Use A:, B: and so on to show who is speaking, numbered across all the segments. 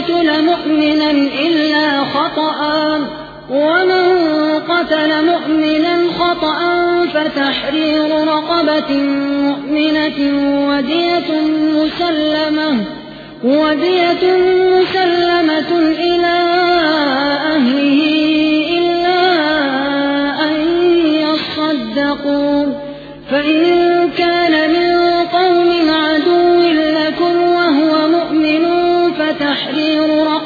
A: يقتل مؤمنا إلا خطأ. ومن قتل مؤمنا خطأ فتحرير رقبة مؤمنة ودية مسلمة ودية مسلمة إلى أهله إلا أن يصدقوا. فإن كان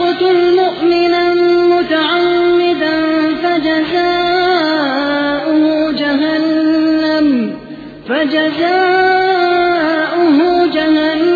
A: يقتل مؤمنا متعمدا فجزاؤه جهنم فجزاؤه جهنم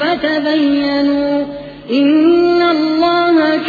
A: فتبينوا إن الله